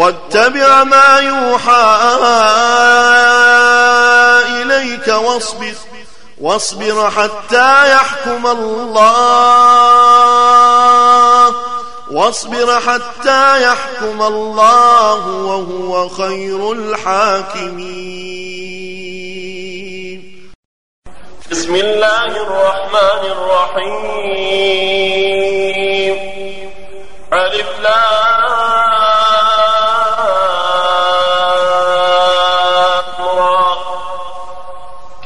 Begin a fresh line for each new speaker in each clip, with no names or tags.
واتبع ما يوحى إليك واصبر واصبر حتى يحكم الله واصبر حتى يحكم الله وهو خير الحاكمين.
بسم الله الرحمن الرحيم.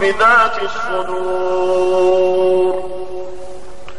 بذات الصدور.